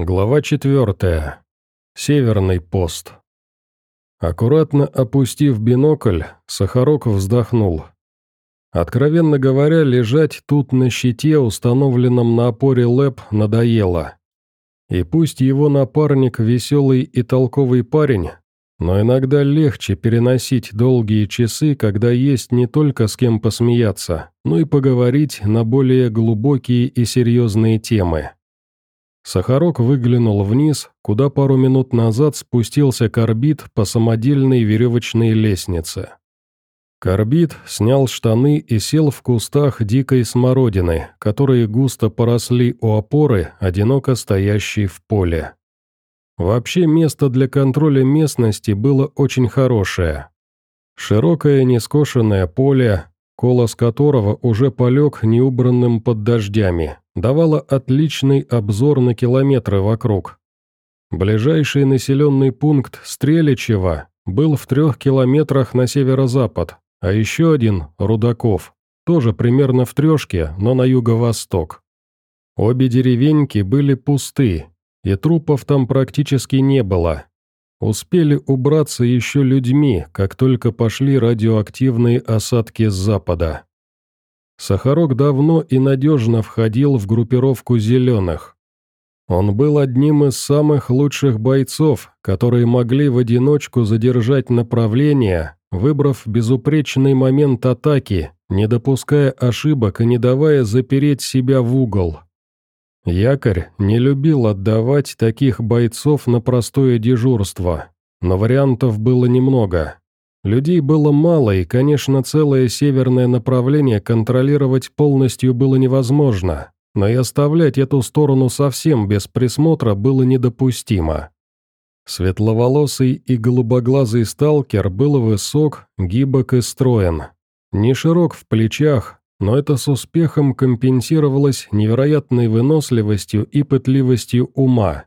Глава четвертая. Северный пост. Аккуратно опустив бинокль, Сахарок вздохнул. Откровенно говоря, лежать тут на щите, установленном на опоре ЛЭП, надоело. И пусть его напарник веселый и толковый парень, но иногда легче переносить долгие часы, когда есть не только с кем посмеяться, но и поговорить на более глубокие и серьезные темы. Сахарок выглянул вниз, куда пару минут назад спустился Корбит по самодельной веревочной лестнице. Корбит снял штаны и сел в кустах дикой смородины, которые густо поросли у опоры, одиноко стоящей в поле. Вообще место для контроля местности было очень хорошее. Широкое нескошенное поле, колос которого уже полег неубранным под дождями, давало отличный обзор на километры вокруг. Ближайший населенный пункт Стреличева был в трех километрах на северо-запад, а еще один, Рудаков, тоже примерно в трешке, но на юго-восток. Обе деревеньки были пусты, и трупов там практически не было. Успели убраться еще людьми, как только пошли радиоактивные осадки с запада. Сахарок давно и надежно входил в группировку «зеленых». Он был одним из самых лучших бойцов, которые могли в одиночку задержать направление, выбрав безупречный момент атаки, не допуская ошибок и не давая запереть себя в угол. Якорь не любил отдавать таких бойцов на простое дежурство, но вариантов было немного. Людей было мало, и, конечно, целое северное направление контролировать полностью было невозможно, но и оставлять эту сторону совсем без присмотра было недопустимо. Светловолосый и голубоглазый сталкер был высок, гибок и строен. Не широк в плечах, но это с успехом компенсировалось невероятной выносливостью и пытливостью ума.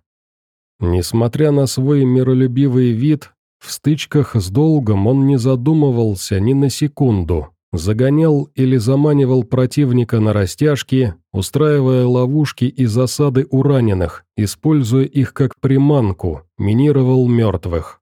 Несмотря на свой миролюбивый вид, в стычках с долгом он не задумывался ни на секунду, загонял или заманивал противника на растяжки, устраивая ловушки и засады у раненых, используя их как приманку, минировал мертвых.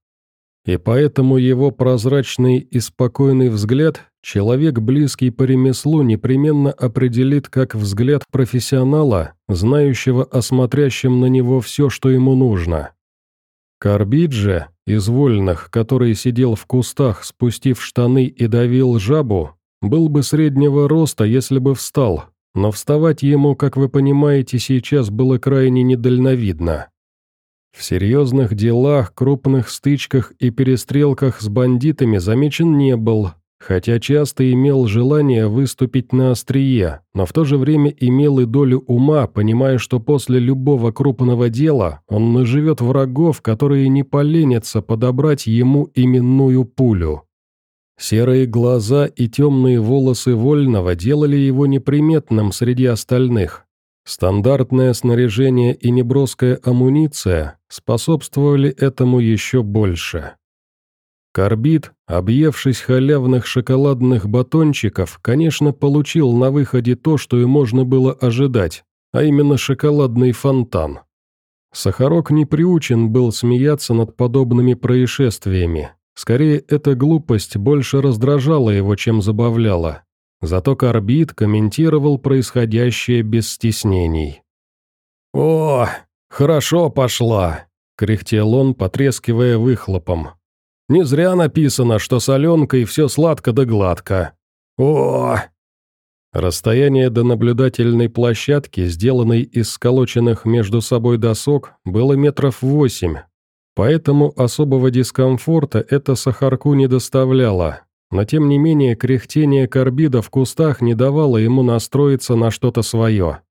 И поэтому его прозрачный и спокойный взгляд Человек, близкий по ремеслу, непременно определит как взгляд профессионала, знающего о смотрящем на него все, что ему нужно. Карбиджи, из вольных, который сидел в кустах, спустив штаны и давил жабу, был бы среднего роста, если бы встал, но вставать ему, как вы понимаете, сейчас было крайне недальновидно. В серьезных делах, крупных стычках и перестрелках с бандитами замечен не был, Хотя часто имел желание выступить на острие, но в то же время имел и долю ума, понимая, что после любого крупного дела он наживет врагов, которые не поленятся подобрать ему именную пулю. Серые глаза и темные волосы Вольного делали его неприметным среди остальных. Стандартное снаряжение и неброская амуниция способствовали этому еще больше. Корбит, объевшись халявных шоколадных батончиков, конечно, получил на выходе то, что и можно было ожидать, а именно шоколадный фонтан. Сахарок не приучен был смеяться над подобными происшествиями. Скорее, эта глупость больше раздражала его, чем забавляла. Зато Корбит комментировал происходящее без стеснений. «О, хорошо пошла!» — кряхтел он, потрескивая выхлопом. Не зря написано, что соленкой все сладко да гладко. О! Расстояние до наблюдательной площадки, сделанной из сколоченных между собой досок, было метров восемь. Поэтому особого дискомфорта это сахарку не доставляло. Но тем не менее кряхтение карбида в кустах не давало ему настроиться на что-то свое.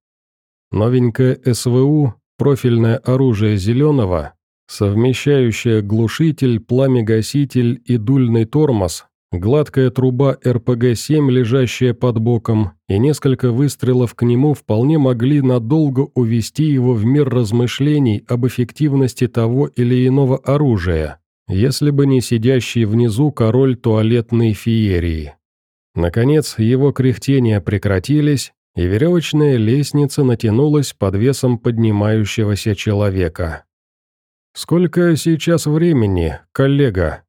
Новенькое СВУ, профильное оружие зеленого, совмещающая глушитель, пламегаситель и дульный тормоз, гладкая труба РПГ-7, лежащая под боком, и несколько выстрелов к нему вполне могли надолго увести его в мир размышлений об эффективности того или иного оружия, если бы не сидящий внизу король туалетной феерии. Наконец, его кряхтения прекратились, и веревочная лестница натянулась под весом поднимающегося человека. «Сколько сейчас времени, коллега?»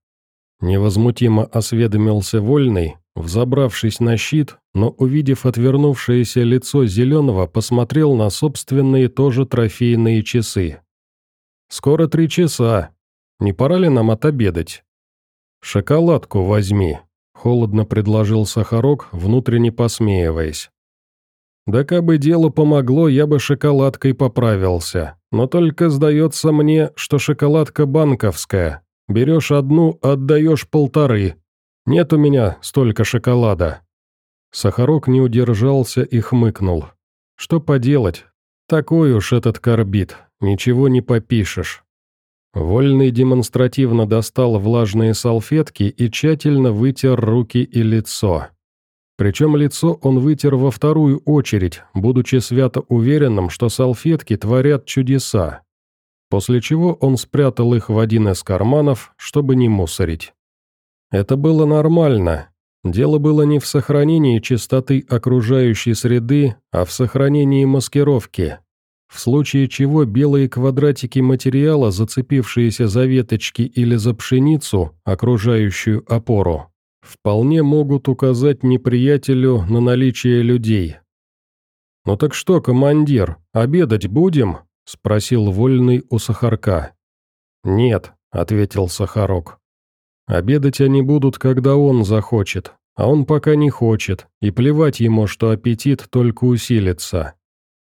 Невозмутимо осведомился Вольный, взобравшись на щит, но, увидев отвернувшееся лицо Зеленого, посмотрел на собственные тоже трофейные часы. «Скоро три часа. Не пора ли нам отобедать?» «Шоколадку возьми», — холодно предложил Сахарок, внутренне посмеиваясь. «Да кабы делу помогло, я бы шоколадкой поправился. Но только сдается мне, что шоколадка банковская. Берешь одну, отдаешь полторы. Нет у меня столько шоколада». Сахарок не удержался и хмыкнул. «Что поделать? Такой уж этот корбит, ничего не попишешь». Вольный демонстративно достал влажные салфетки и тщательно вытер руки и лицо. Причем лицо он вытер во вторую очередь, будучи свято уверенным, что салфетки творят чудеса. После чего он спрятал их в один из карманов, чтобы не мусорить. Это было нормально. Дело было не в сохранении чистоты окружающей среды, а в сохранении маскировки. В случае чего белые квадратики материала, зацепившиеся за веточки или за пшеницу, окружающую опору, вполне могут указать неприятелю на наличие людей. «Ну так что, командир, обедать будем?» – спросил Вольный у Сахарка. «Нет», – ответил Сахарок. «Обедать они будут, когда он захочет, а он пока не хочет, и плевать ему, что аппетит только усилится.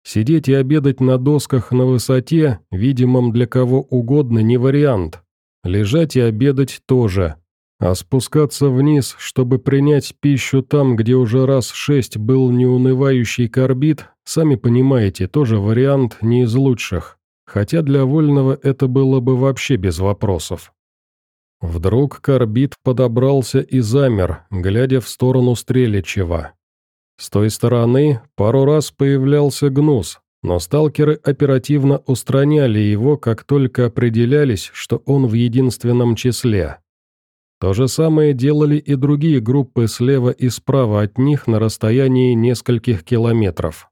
Сидеть и обедать на досках на высоте, видимом для кого угодно, не вариант. Лежать и обедать тоже, а спускаться вниз, чтобы принять пищу там, где уже раз шесть был неунывающий корбит, сами понимаете, тоже вариант не из лучших. Хотя для Вольного это было бы вообще без вопросов. Вдруг корбит подобрался и замер, глядя в сторону Стреличева. С той стороны пару раз появлялся гнус, но сталкеры оперативно устраняли его, как только определялись, что он в единственном числе. То же самое делали и другие группы слева и справа от них на расстоянии нескольких километров.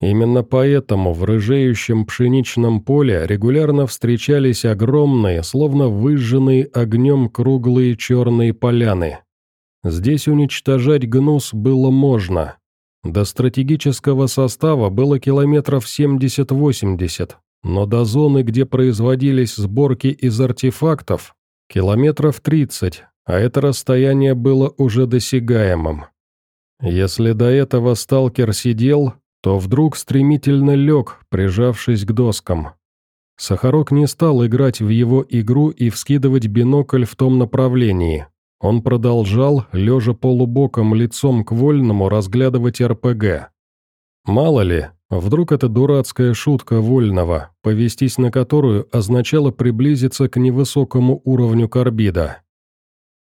Именно поэтому в рыжеющем пшеничном поле регулярно встречались огромные, словно выжженные огнем круглые черные поляны. Здесь уничтожать гнус было можно. До стратегического состава было километров 70-80, но до зоны, где производились сборки из артефактов, Километров тридцать, а это расстояние было уже досягаемым. Если до этого сталкер сидел, то вдруг стремительно лег, прижавшись к доскам. Сахарок не стал играть в его игру и вскидывать бинокль в том направлении. Он продолжал, лежа полубоком лицом к вольному, разглядывать РПГ. Мало ли, Вдруг это дурацкая шутка Вольного, повестись на которую означало приблизиться к невысокому уровню карбида.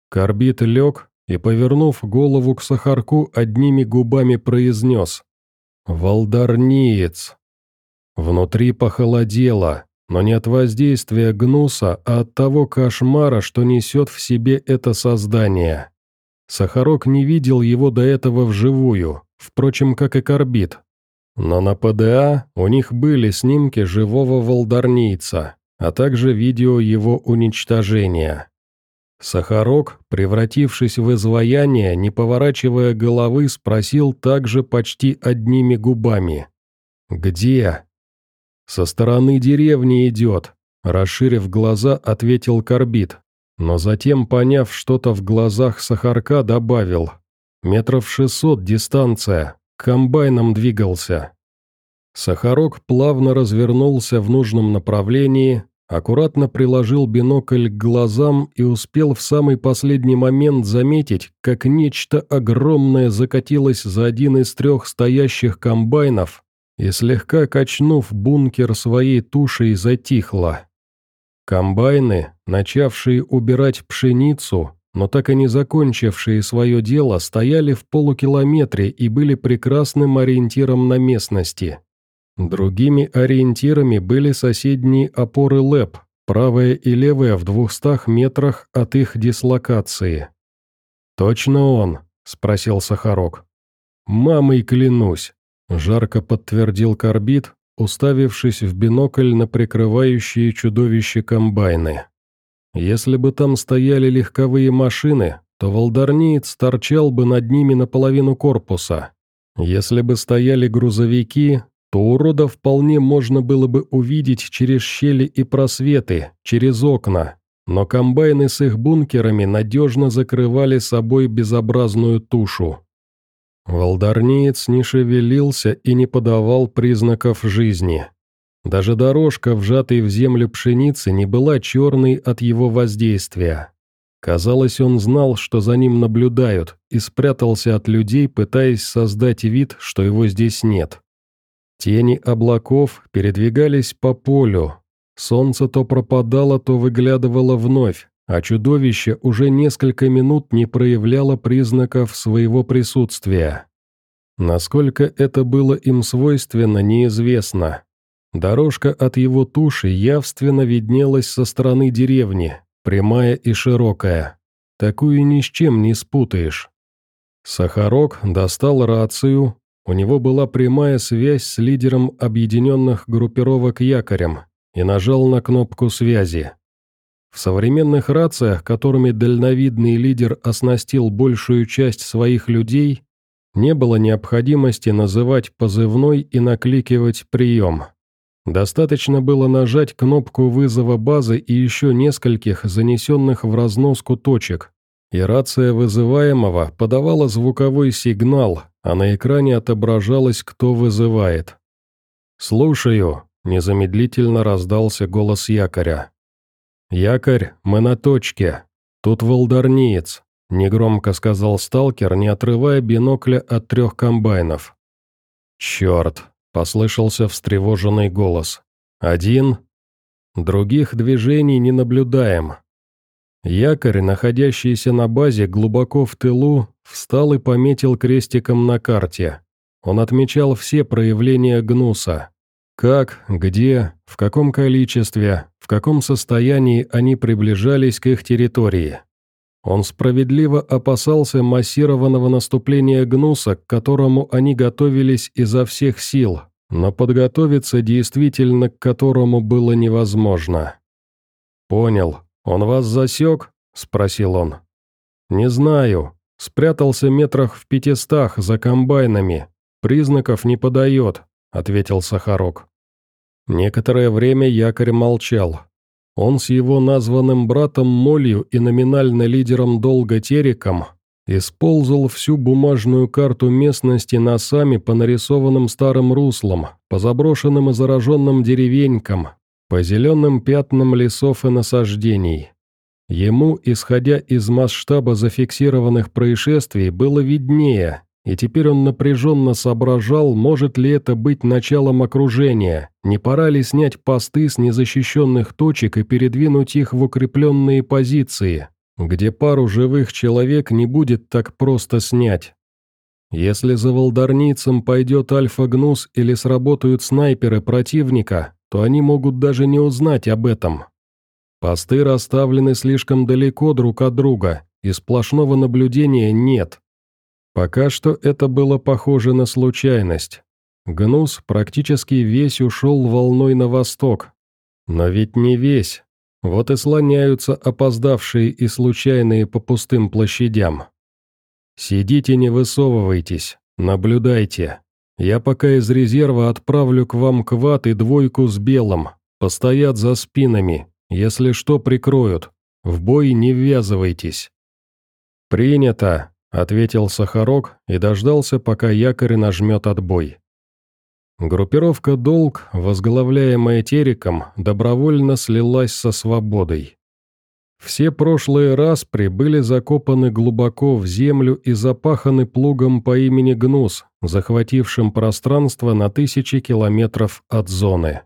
Карбид лег и, повернув голову к Сахарку, одними губами произнес «Волдарниец». Внутри похолодело, но не от воздействия гнуса, а от того кошмара, что несет в себе это создание. Сахарок не видел его до этого вживую, впрочем, как и Карбид, но на ПДА у них были снимки живого волдарнийца, а также видео его уничтожения. Сахарок, превратившись в изваяние, не поворачивая головы, спросил также почти одними губами. «Где?» «Со стороны деревни идет», – расширив глаза, ответил Корбит, но затем, поняв что-то в глазах Сахарка, добавил. «Метров шестьсот дистанция, комбайном двигался. Сахарок плавно развернулся в нужном направлении, аккуратно приложил бинокль к глазам и успел в самый последний момент заметить, как нечто огромное закатилось за один из трех стоящих комбайнов и, слегка качнув бункер своей тушей, затихло. Комбайны, начавшие убирать пшеницу, но так и не закончившие свое дело, стояли в полукилометре и были прекрасным ориентиром на местности. Другими ориентирами были соседние опоры ЛЭП, правая и левая в двухстах метрах от их дислокации. «Точно он?» – спросил Сахарок. «Мамой клянусь. — жарко подтвердил Корбит, уставившись в бинокль на прикрывающие чудовище комбайны. Если бы там стояли легковые машины, то волдарниец торчал бы над ними наполовину корпуса. Если бы стояли грузовики, то урода вполне можно было бы увидеть через щели и просветы, через окна, но комбайны с их бункерами надежно закрывали собой безобразную тушу. Волдарниец не шевелился и не подавал признаков жизни. Даже дорожка, вжатой в землю пшеницы, не была черной от его воздействия. Казалось, он знал, что за ним наблюдают, и спрятался от людей, пытаясь создать вид, что его здесь нет. Тени облаков передвигались по полю. Солнце то пропадало, то выглядывало вновь, а чудовище уже несколько минут не проявляло признаков своего присутствия. Насколько это было им свойственно, неизвестно. Дорожка от его туши явственно виднелась со стороны деревни, прямая и широкая. Такую ни с чем не спутаешь. Сахарок достал рацию, у него была прямая связь с лидером объединенных группировок якорем и нажал на кнопку связи. В современных рациях, которыми дальновидный лидер оснастил большую часть своих людей, не было необходимости называть позывной и накликивать прием. Достаточно было нажать кнопку вызова базы и еще нескольких занесенных в разноску точек, и рация вызываемого подавала звуковой сигнал, а на экране отображалось, кто вызывает. «Слушаю», — незамедлительно раздался голос якоря. «Якорь, мы на точке. Тут волдарниец», — негромко сказал сталкер, не отрывая бинокля от трех комбайнов. «Черт, Послышался встревоженный голос. «Один?» «Других движений не наблюдаем». Якорь, находящийся на базе глубоко в тылу, встал и пометил крестиком на карте. Он отмечал все проявления гнуса. Как, где, в каком количестве, в каком состоянии они приближались к их территории. Он справедливо опасался массированного наступления гнуса, к которому они готовились изо всех сил, но подготовиться действительно к которому было невозможно. «Понял. Он вас засек?» – спросил он. «Не знаю. Спрятался метрах в пятистах за комбайнами. Признаков не подает», – ответил Сахарок. Некоторое время якорь молчал. Он с его названным братом Молью и номинально лидером долга Тереком использовал всю бумажную карту местности носами по нарисованным старым руслам, по заброшенным и зараженным деревенькам, по зеленым пятнам лесов и насаждений. Ему, исходя из масштаба зафиксированных происшествий, было виднее, и теперь он напряженно соображал, может ли это быть началом окружения, не пора ли снять посты с незащищенных точек и передвинуть их в укрепленные позиции, где пару живых человек не будет так просто снять. Если за волдарницем пойдет альфа-гнус или сработают снайперы противника, то они могут даже не узнать об этом. Посты расставлены слишком далеко друг от друга, и сплошного наблюдения нет. Пока что это было похоже на случайность. Гнус практически весь ушел волной на восток. Но ведь не весь. Вот и слоняются опоздавшие и случайные по пустым площадям. Сидите, не высовывайтесь, наблюдайте. Я пока из резерва отправлю к вам квад и двойку с белым. Постоят за спинами. Если что, прикроют. В бой не ввязывайтесь. Принято, ответил Сахарок и дождался, пока якорь нажмет отбой. Группировка «Долг», возглавляемая Тереком, добровольно слилась со свободой. Все прошлые распри были закопаны глубоко в землю и запаханы плугом по имени Гнус, захватившим пространство на тысячи километров от зоны.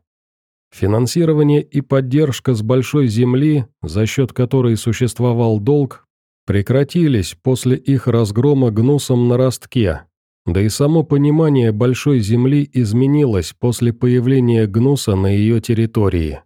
Финансирование и поддержка с большой земли, за счет которой существовал долг, прекратились после их разгрома гнусом на ростке, да и само понимание Большой Земли изменилось после появления гнуса на ее территории.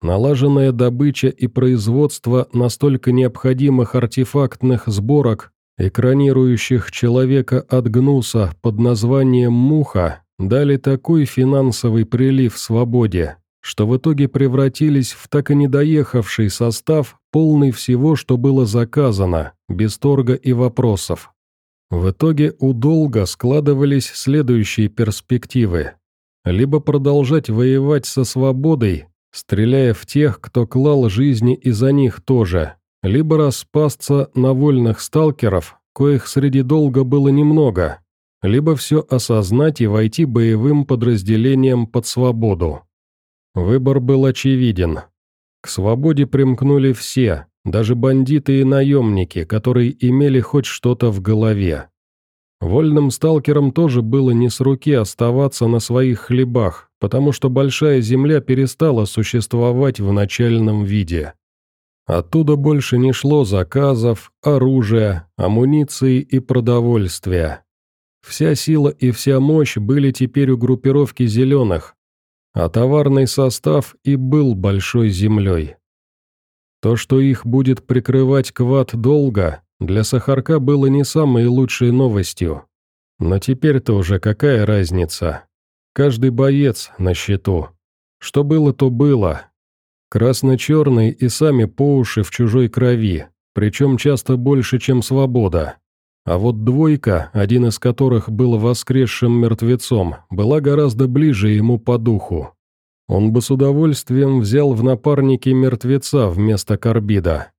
Налаженная добыча и производство настолько необходимых артефактных сборок экранирующих человека от гнуса под названием «муха», дали такой финансовый прилив свободе, что в итоге превратились в так и не доехавший состав, полный всего, что было заказано, без торга и вопросов. В итоге у долга складывались следующие перспективы. Либо продолжать воевать со свободой, стреляя в тех, кто клал жизни и за них тоже, либо распасться на вольных сталкеров, коих среди долга было немного, либо все осознать и войти боевым подразделением под свободу. Выбор был очевиден. К свободе примкнули все, даже бандиты и наемники, которые имели хоть что-то в голове. Вольным сталкерам тоже было не с руки оставаться на своих хлебах, потому что Большая Земля перестала существовать в начальном виде. Оттуда больше не шло заказов, оружия, амуниции и продовольствия. Вся сила и вся мощь были теперь у группировки «зеленых», а товарный состав и был большой землей. То, что их будет прикрывать квад долго, для Сахарка было не самой лучшей новостью. Но теперь-то уже какая разница? Каждый боец на счету. Что было, то было. Красно-черные и сами по уши в чужой крови, причем часто больше, чем свобода. А вот двойка, один из которых был воскресшим мертвецом, была гораздо ближе ему по духу. Он бы с удовольствием взял в напарники мертвеца вместо карбида.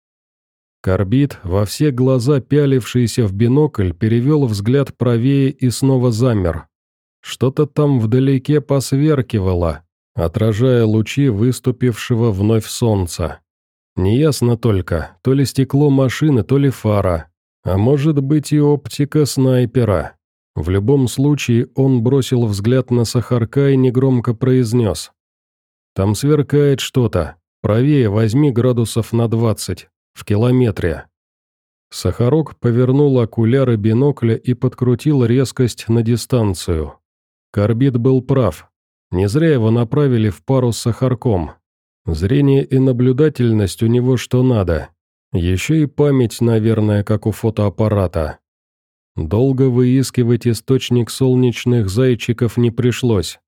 Карбид, во все глаза пялившийся в бинокль, перевел взгляд правее и снова замер. Что-то там вдалеке посверкивало, отражая лучи выступившего вновь солнца. Неясно только, то ли стекло машины, то ли фара, а может быть и оптика снайпера. В любом случае он бросил взгляд на Сахарка и негромко произнес. «Там сверкает что-то. Правее возьми градусов на двадцать. В километре». Сахарок повернул окуляры бинокля и подкрутил резкость на дистанцию. Корбит был прав. Не зря его направили в пару с Сахарком. Зрение и наблюдательность у него что надо. Еще и память, наверное, как у фотоаппарата. Долго выискивать источник солнечных зайчиков не пришлось.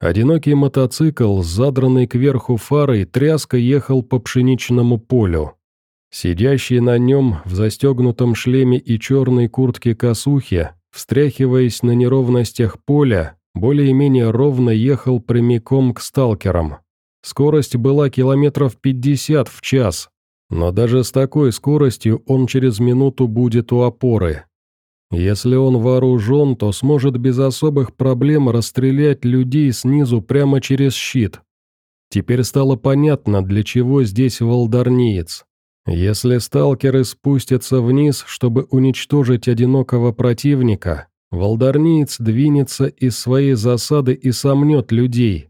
Одинокий мотоцикл с задранной кверху фарой тряска ехал по пшеничному полю. Сидящий на нем в застегнутом шлеме и черной куртке косухи, встряхиваясь на неровностях поля, более-менее ровно ехал прямиком к сталкерам. Скорость была километров 50 в час, но даже с такой скоростью он через минуту будет у опоры. Если он вооружен, то сможет без особых проблем расстрелять людей снизу прямо через щит. Теперь стало понятно, для чего здесь волдарниец. Если сталкеры спустятся вниз, чтобы уничтожить одинокого противника, волдарниец двинется из своей засады и сомнет людей.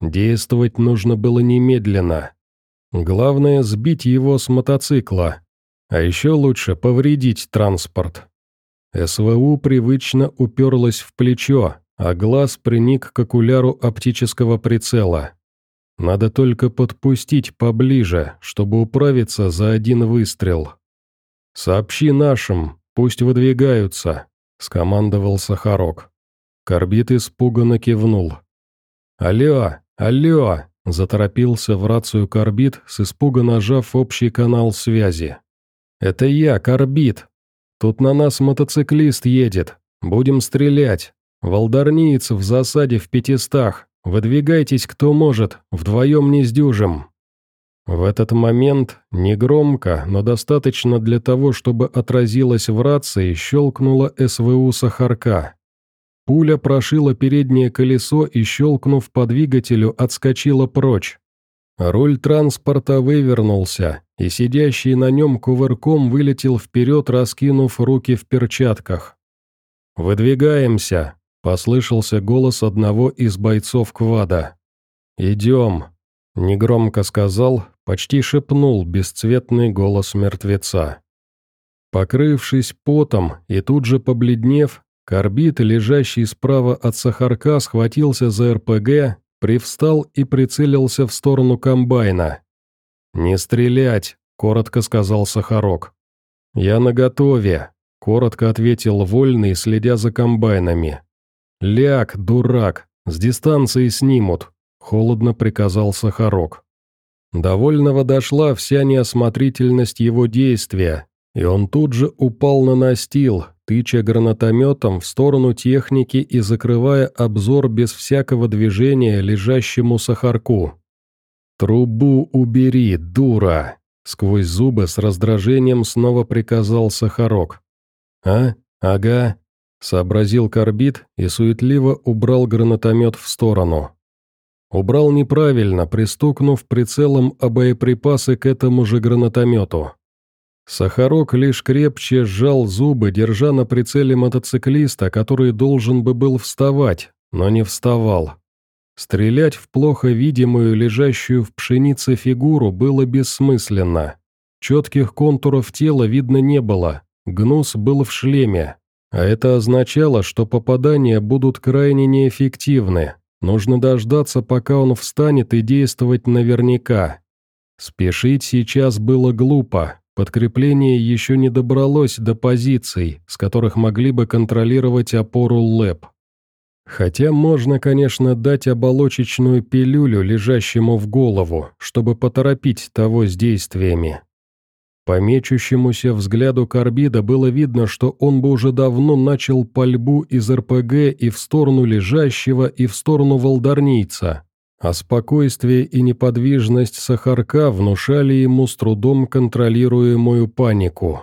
Действовать нужно было немедленно. Главное – сбить его с мотоцикла. А еще лучше повредить транспорт. СВУ привычно уперлась в плечо, а глаз приник к окуляру оптического прицела. Надо только подпустить поближе, чтобы управиться за один выстрел. «Сообщи нашим, пусть выдвигаются», – скомандовал Сахарок. Корбит испуганно кивнул. «Алло, алло!» Заторопился в рацию Корбит, с испуга нажав общий канал связи. «Это я, Корбит. Тут на нас мотоциклист едет. Будем стрелять. Волдарниец в засаде в пятистах. Выдвигайтесь, кто может, вдвоем не сдюжим». В этот момент, негромко, но достаточно для того, чтобы отразилось в рации, щелкнула СВУ Сахарка. Пуля прошила переднее колесо и, щелкнув по двигателю, отскочила прочь. Руль транспорта вывернулся, и сидящий на нем кувырком вылетел вперед, раскинув руки в перчатках. «Выдвигаемся», — послышался голос одного из бойцов квада. «Идем», — негромко сказал, почти шепнул бесцветный голос мертвеца. Покрывшись потом и тут же побледнев, Корбит, лежащий справа от Сахарка, схватился за РПГ, привстал и прицелился в сторону комбайна. «Не стрелять», — коротко сказал Сахарок. «Я наготове. коротко ответил Вольный, следя за комбайнами. «Ляг, дурак, с дистанции снимут», — холодно приказал Сахарок. Довольного дошла вся неосмотрительность его действия, и он тут же упал на настил, тыча гранатометом в сторону техники и закрывая обзор без всякого движения лежащему Сахарку. «Трубу убери, дура!» — сквозь зубы с раздражением снова приказал Сахарок. «А? Ага», — сообразил Корбит и суетливо убрал гранатомет в сторону. Убрал неправильно, пристукнув прицелом о боеприпасы к этому же гранатомету. Сахарок лишь крепче сжал зубы, держа на прицеле мотоциклиста, который должен бы был вставать, но не вставал. Стрелять в плохо видимую, лежащую в пшенице фигуру было бессмысленно. Четких контуров тела видно не было, Гнус был в шлеме, а это означало, что попадания будут крайне неэффективны. Нужно дождаться, пока он встанет и действовать наверняка. Спешить сейчас было глупо, подкрепление еще не добралось до позиций, с которых могли бы контролировать опору ЛЭП. Хотя можно, конечно, дать оболочечную пилюлю лежащему в голову, чтобы поторопить того с действиями. По мечущемуся взгляду Карбида было видно, что он бы уже давно начал пальбу из РПГ и в сторону лежащего, и в сторону волдарнийца, а спокойствие и неподвижность Сахарка внушали ему с трудом контролируемую панику.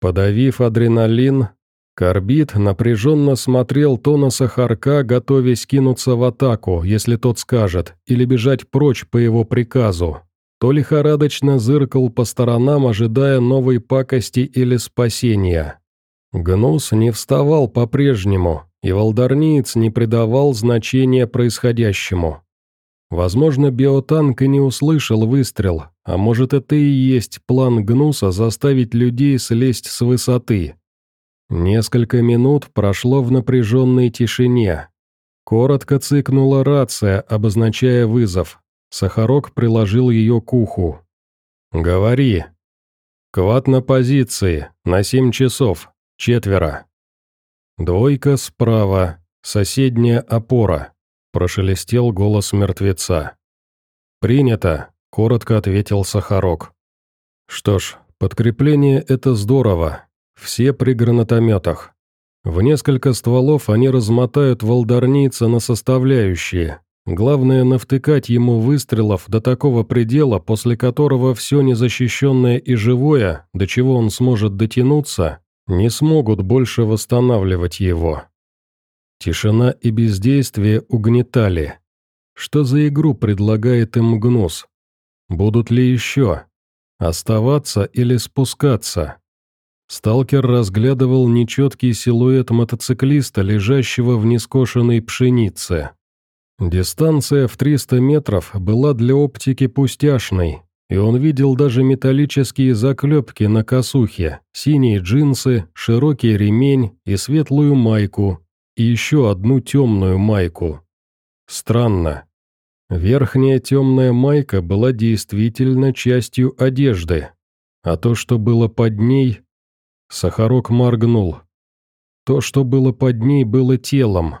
Подавив адреналин, Карбид напряженно смотрел то на Сахарка, готовясь кинуться в атаку, если тот скажет, или бежать прочь по его приказу то лихорадочно зыркал по сторонам, ожидая новой пакости или спасения. Гнус не вставал по-прежнему, и волдарниец не придавал значения происходящему. Возможно, биотанк и не услышал выстрел, а может это и есть план Гнуса заставить людей слезть с высоты. Несколько минут прошло в напряженной тишине. Коротко цыкнула рация, обозначая вызов, Сахарок приложил ее к уху. «Говори». «Квад на позиции, на семь часов, четверо». «Двойка справа, соседняя опора», – прошелестел голос мертвеца. «Принято», – коротко ответил Сахарок. «Что ж, подкрепление – это здорово. Все при гранатометах. В несколько стволов они размотают волдарница на составляющие, Главное навтыкать ему выстрелов до такого предела, после которого все незащищенное и живое, до чего он сможет дотянуться, не смогут больше восстанавливать его. Тишина и бездействие угнетали. Что за игру предлагает им Гнус? Будут ли еще? Оставаться или спускаться? Сталкер разглядывал нечеткий силуэт мотоциклиста, лежащего в нескошенной пшенице. Дистанция в 300 метров была для оптики пустяшной, и он видел даже металлические заклепки на косухе, синие джинсы, широкий ремень и светлую майку, и еще одну темную майку. Странно. Верхняя темная майка была действительно частью одежды, а то, что было под ней... Сахарок моргнул. То, что было под ней, было телом.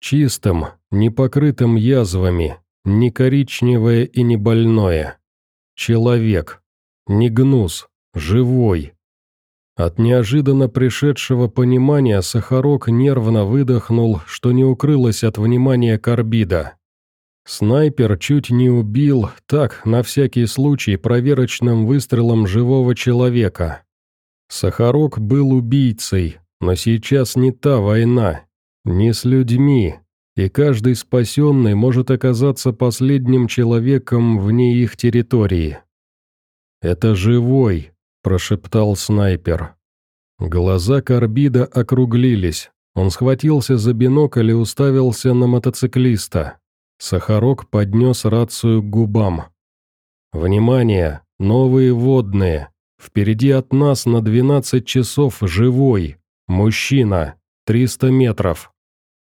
Чистым, не покрытым язвами, не коричневое и не больное. Человек, не гнус, живой. От неожиданно пришедшего понимания Сахарок нервно выдохнул, что не укрылось от внимания Карбида. Снайпер чуть не убил, так, на всякий случай, проверочным выстрелом живого человека. Сахарок был убийцей, но сейчас не та война, не с людьми, и каждый спасенный может оказаться последним человеком вне их территории. «Это живой», – прошептал снайпер. Глаза Карбида округлились. Он схватился за бинокль и уставился на мотоциклиста. Сахарок поднес рацию к губам. «Внимание! Новые водные! Впереди от нас на 12 часов живой! Мужчина! 300 метров!»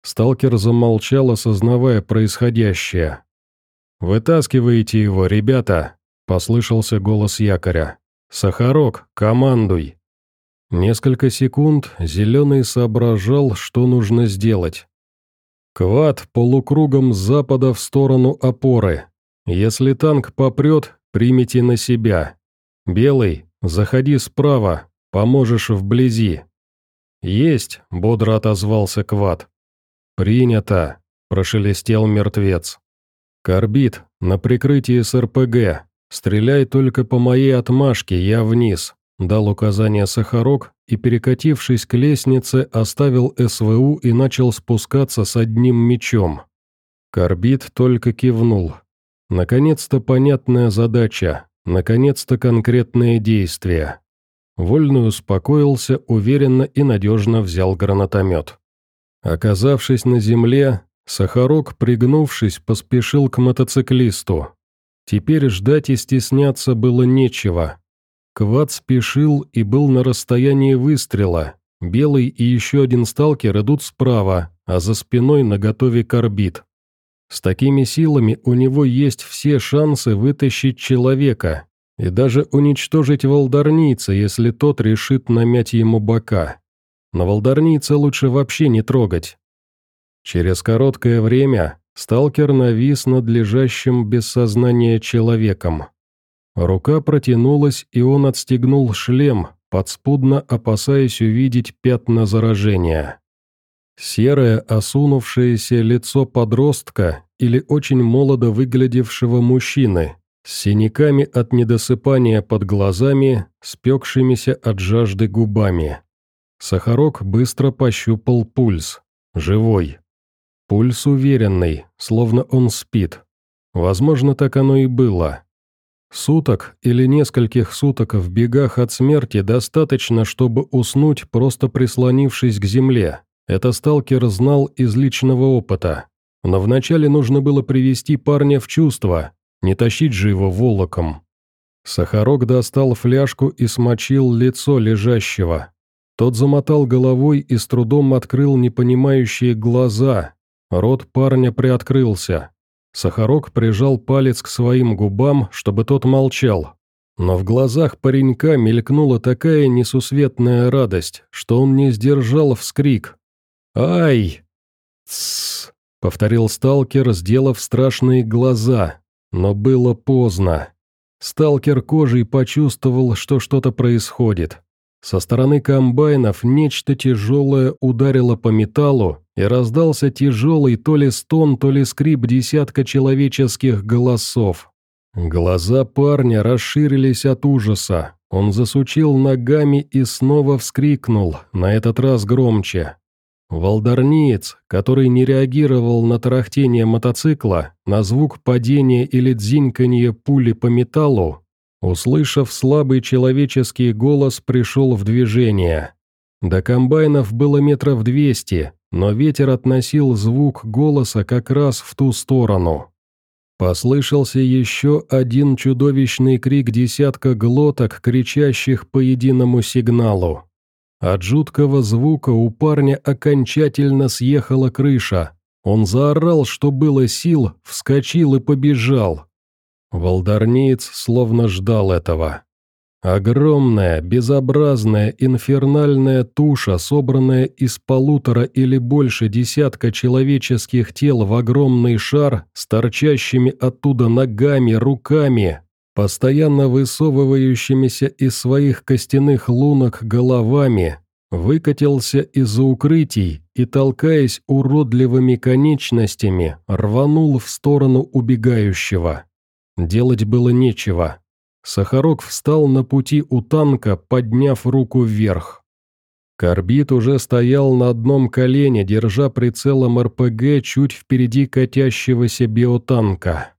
Сталкер замолчал, осознавая происходящее. «Вытаскивайте его, ребята!» – послышался голос якоря. «Сахарок, командуй!» Несколько секунд Зеленый соображал, что нужно сделать. Квад полукругом с запада в сторону опоры. Если танк попрет, примите на себя. Белый, заходи справа, поможешь вблизи. «Есть», — бодро отозвался Квад. «Принято», — прошелестел мертвец. «Корбит, на прикрытии с РПГ. Стреляй только по моей отмашке, я вниз», — дал указание Сахарок и, перекатившись к лестнице, оставил СВУ и начал спускаться с одним мечом. Корбит только кивнул. Наконец-то понятная задача, наконец-то конкретные действия. Вольный успокоился, уверенно и надежно взял гранатомет. Оказавшись на земле, Сахарок, пригнувшись, поспешил к мотоциклисту. Теперь ждать и стесняться было нечего. Квад спешил и был на расстоянии выстрела. Белый и еще один сталкер идут справа, а за спиной наготове корбит. С такими силами у него есть все шансы вытащить человека, и даже уничтожить волдарнийца, если тот решит намять ему бока. Но волдарнийца лучше вообще не трогать. Через короткое время сталкер навис над лежащим без сознания человеком. Рука протянулась, и он отстегнул шлем, подспудно опасаясь увидеть пятна заражения. Серое, осунувшееся лицо подростка или очень молодо выглядевшего мужчины, с синяками от недосыпания под глазами, спекшимися от жажды губами. Сахарок быстро пощупал пульс. Живой. Пульс уверенный, словно он спит. Возможно, так оно и было. Суток или нескольких суток в бегах от смерти достаточно, чтобы уснуть, просто прислонившись к земле. Это сталкер знал из личного опыта. Но вначале нужно было привести парня в чувство, не тащить же его волоком. Сахарок достал фляжку и смочил лицо лежащего. Тот замотал головой и с трудом открыл непонимающие глаза. Рот парня приоткрылся. Сахарок прижал палец к своим губам, чтобы тот молчал. Но в глазах паренька мелькнула такая несусветная радость, что он не сдержал вскрик. «Ай!» «Тссс!» — повторил сталкер, сделав страшные глаза. Но было поздно. Сталкер кожей почувствовал, что что-то происходит. Со стороны комбайнов нечто тяжелое ударило по металлу, и раздался тяжелый то ли стон, то ли скрип десятка человеческих голосов. Глаза парня расширились от ужаса. Он засучил ногами и снова вскрикнул, на этот раз громче. Волдарниец, который не реагировал на тарахтение мотоцикла, на звук падения или дзиньканье пули по металлу, услышав слабый человеческий голос, пришел в движение. До комбайнов было метров двести, но ветер относил звук голоса как раз в ту сторону. Послышался еще один чудовищный крик десятка глоток, кричащих по единому сигналу. От жуткого звука у парня окончательно съехала крыша. Он заорал, что было сил, вскочил и побежал. Волдарниец словно ждал этого. Огромная, безобразная, инфернальная туша, собранная из полутора или больше десятка человеческих тел в огромный шар с торчащими оттуда ногами, руками, постоянно высовывающимися из своих костяных лунок головами, выкатился из-за укрытий и, толкаясь уродливыми конечностями, рванул в сторону убегающего. Делать было нечего. Сахарок встал на пути у танка, подняв руку вверх. Корбит уже стоял на одном колене, держа прицелом РПГ чуть впереди катящегося биотанка.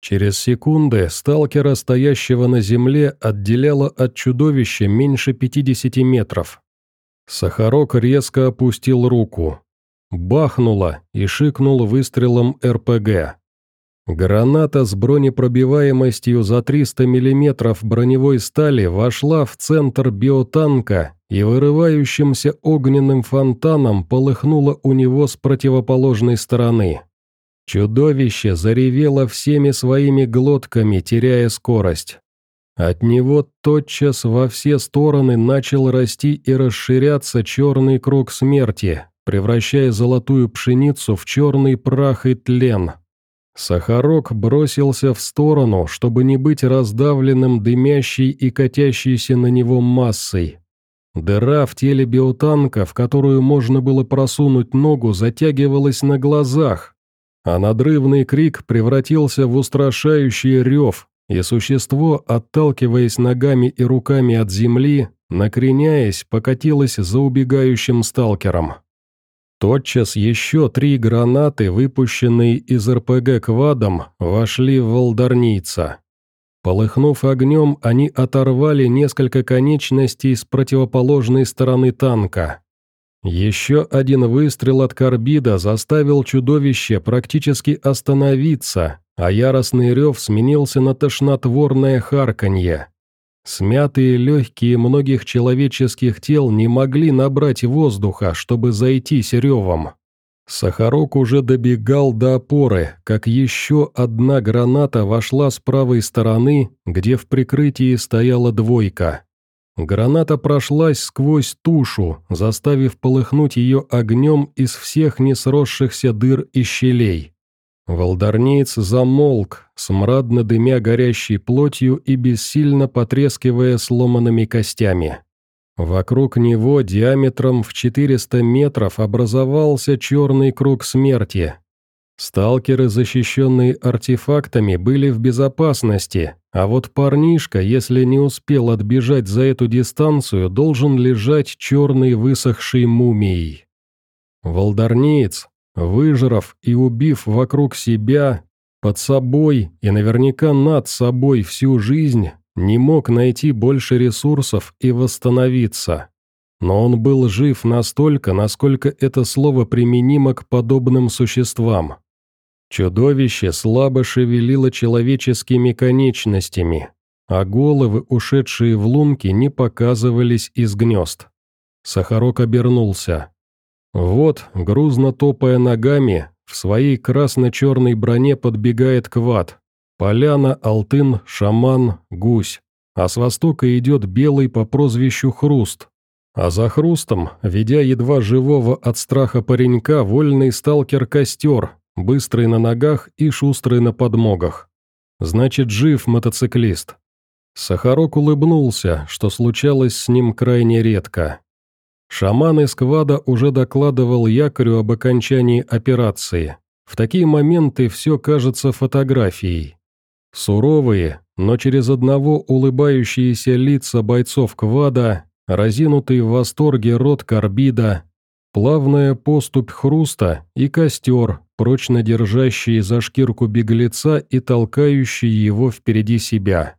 Через секунды сталкера, стоящего на земле, отделяло от чудовища меньше 50 метров. Сахарок резко опустил руку. Бахнуло и шикнул выстрелом РПГ. Граната с бронепробиваемостью за 300 мм броневой стали вошла в центр биотанка и вырывающимся огненным фонтаном полыхнула у него с противоположной стороны. Чудовище заревело всеми своими глотками, теряя скорость. От него тотчас во все стороны начал расти и расширяться черный круг смерти, превращая золотую пшеницу в черный прах и тлен. Сахарок бросился в сторону, чтобы не быть раздавленным дымящей и катящейся на него массой. Дыра в теле биотанка, в которую можно было просунуть ногу, затягивалась на глазах, а надрывный крик превратился в устрашающий рев, и существо, отталкиваясь ногами и руками от земли, накреняясь, покатилось за убегающим сталкером. Тотчас еще три гранаты, выпущенные из РПГ квадом, вошли в волдарница. Полыхнув огнем, они оторвали несколько конечностей с противоположной стороны танка. Еще один выстрел от карбида заставил чудовище практически остановиться, а яростный рев сменился на тошнотворное харканье. Смятые легкие многих человеческих тел не могли набрать воздуха, чтобы зайти ревом. Сахарок уже добегал до опоры, как еще одна граната вошла с правой стороны, где в прикрытии стояла двойка. Граната прошлась сквозь тушу, заставив полыхнуть ее огнем из всех несросшихся дыр и щелей. Волдарниец замолк, смрадно дымя горящей плотью и бессильно потрескивая сломанными костями. Вокруг него диаметром в 400 метров образовался черный круг смерти. Сталкеры, защищенные артефактами, были в безопасности, а вот парнишка, если не успел отбежать за эту дистанцию, должен лежать черной высохшей мумией. Волдарниец, Выжрав и убив вокруг себя, под собой и наверняка над собой всю жизнь, не мог найти больше ресурсов и восстановиться. Но он был жив настолько, насколько это слово применимо к подобным существам. Чудовище слабо шевелило человеческими конечностями, а головы, ушедшие в лунки, не показывались из гнезд. Сахарок обернулся. Вот, грузно топая ногами, в своей красно-черной броне подбегает квад. Поляна, Алтын, Шаман, Гусь. А с востока идет белый по прозвищу Хруст. А за Хрустом, ведя едва живого от страха паренька, вольный сталкер-костер, быстрый на ногах и шустрый на подмогах. Значит, жив мотоциклист. Сахарок улыбнулся, что случалось с ним крайне редко. Шаман из Квада уже докладывал якорю об окончании операции. В такие моменты все кажется фотографией. Суровые, но через одного улыбающиеся лица бойцов Квада, разинутый в восторге рот Карбида, плавная поступь хруста и костер, прочно держащий за шкирку беглеца и толкающий его впереди себя.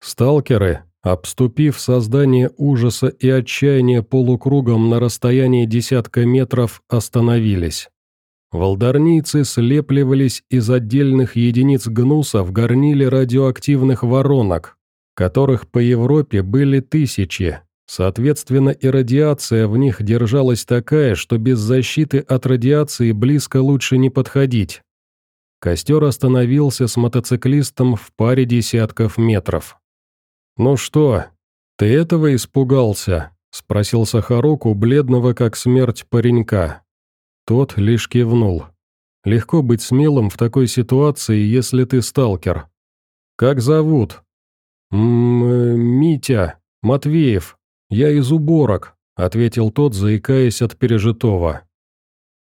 Сталкеры, Обступив создание ужаса и отчаяния полукругом на расстоянии десятка метров, остановились. Волдарнийцы слепливались из отдельных единиц гнуса в горниле радиоактивных воронок, которых по Европе были тысячи. Соответственно, и радиация в них держалась такая, что без защиты от радиации близко лучше не подходить. Костер остановился с мотоциклистом в паре десятков метров. «Ну что, ты этого испугался?» – спросил Сахарок у бледного как смерть паренька. Тот лишь кивнул. «Легко быть смелым в такой ситуации, если ты сталкер. Как зовут?» «М -м, «Митя, Матвеев, я из уборок», – ответил тот, заикаясь от пережитого.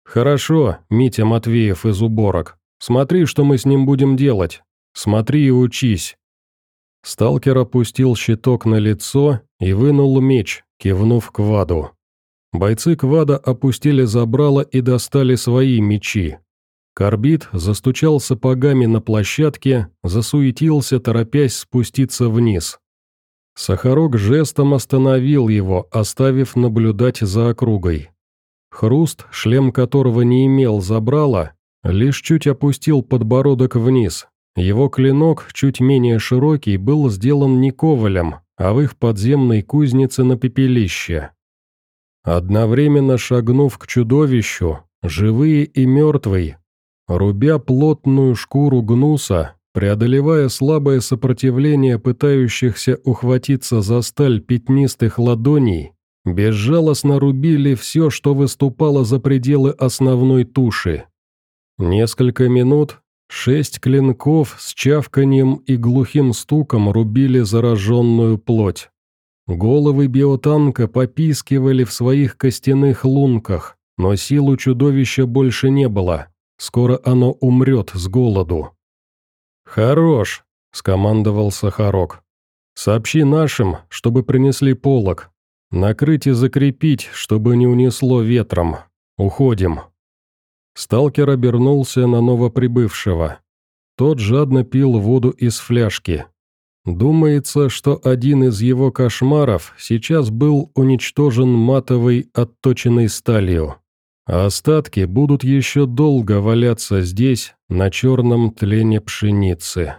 «Хорошо, Митя Матвеев из уборок. Смотри, что мы с ним будем делать. Смотри и учись. Сталкер опустил щиток на лицо и вынул меч, кивнув к Ваду. Бойцы Квада опустили забрало и достали свои мечи. Корбит застучал сапогами на площадке, засуетился, торопясь спуститься вниз. Сахарок жестом остановил его, оставив наблюдать за округой. Хруст, шлем которого не имел забрала, лишь чуть опустил подбородок вниз, его клинок, чуть менее широкий, был сделан не ковалем, а в их подземной кузнице на пепелище. Одновременно шагнув к чудовищу, живые и мертвые, рубя плотную шкуру гнуса, преодолевая слабое сопротивление пытающихся ухватиться за сталь пятнистых ладоней, безжалостно рубили все, что выступало за пределы основной туши. Несколько минут шесть клинков с чавканием и глухим стуком рубили зараженную плоть. Головы биотанка попискивали в своих костяных лунках, но сил у чудовища больше не было. Скоро оно умрет с голоду. «Хорош!» — скомандовал Сахарок. «Сообщи нашим, чтобы принесли полог. Накрыть и закрепить, чтобы не унесло ветром. Уходим». Сталкер обернулся на новоприбывшего. Тот жадно пил воду из фляжки. Думается, что один из его кошмаров сейчас был уничтожен матовой отточенной сталью а остатки будут еще долго валяться здесь, на черном тлене пшеницы.